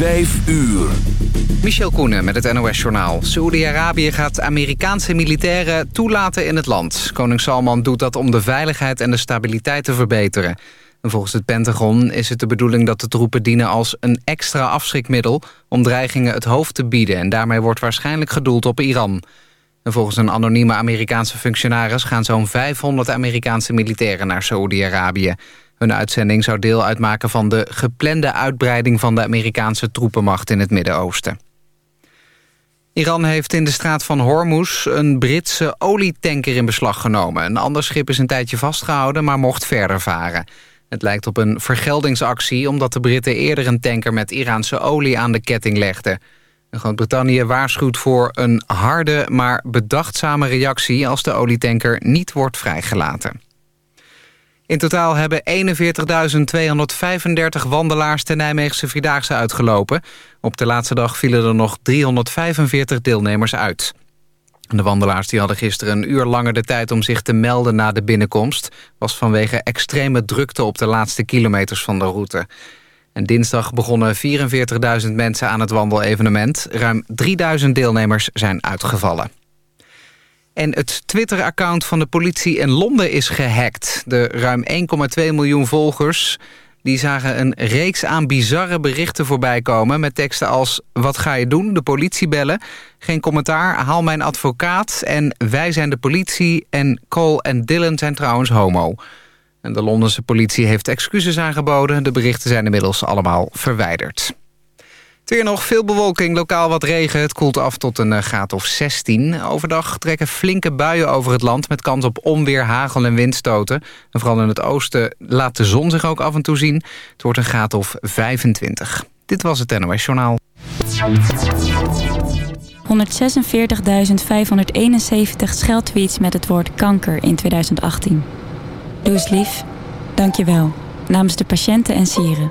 5 uur. Michel Koenen met het NOS-journaal. Saoedi-Arabië gaat Amerikaanse militairen toelaten in het land. Koning Salman doet dat om de veiligheid en de stabiliteit te verbeteren. En volgens het Pentagon is het de bedoeling dat de troepen dienen als een extra afschrikmiddel... om dreigingen het hoofd te bieden. En daarmee wordt waarschijnlijk gedoeld op Iran. En volgens een anonieme Amerikaanse functionaris... gaan zo'n 500 Amerikaanse militairen naar Saoedi-Arabië. Hun uitzending zou deel uitmaken van de geplande uitbreiding van de Amerikaanse troepenmacht in het Midden-Oosten. Iran heeft in de straat van Hormuz een Britse olietanker in beslag genomen. Een ander schip is een tijdje vastgehouden, maar mocht verder varen. Het lijkt op een vergeldingsactie omdat de Britten eerder een tanker met Iraanse olie aan de ketting legden. Groot-Brittannië waarschuwt voor een harde, maar bedachtzame reactie als de olietanker niet wordt vrijgelaten. In totaal hebben 41.235 wandelaars de Nijmeegse Vierdaagse uitgelopen. Op de laatste dag vielen er nog 345 deelnemers uit. De wandelaars die hadden gisteren een uur langer de tijd om zich te melden na de binnenkomst... was vanwege extreme drukte op de laatste kilometers van de route. En dinsdag begonnen 44.000 mensen aan het wandelevenement. Ruim 3.000 deelnemers zijn uitgevallen. En het Twitter-account van de politie in Londen is gehackt. De ruim 1,2 miljoen volgers die zagen een reeks aan bizarre berichten voorbij komen... met teksten als wat ga je doen, de politie bellen... geen commentaar, haal mijn advocaat en wij zijn de politie... en Cole en Dylan zijn trouwens homo. En de Londense politie heeft excuses aangeboden. De berichten zijn inmiddels allemaal verwijderd. Het weer nog veel bewolking, lokaal wat regen. Het koelt af tot een eh, graad of 16. Overdag trekken flinke buien over het land... met kans op onweer, hagel en windstoten. En vooral in het oosten laat de zon zich ook af en toe zien. Het wordt een graad of 25. Dit was het NOS Journaal. 146.571 scheldtweets met het woord kanker in 2018. Doe eens lief. Dank je wel. Namens de patiënten en sieren.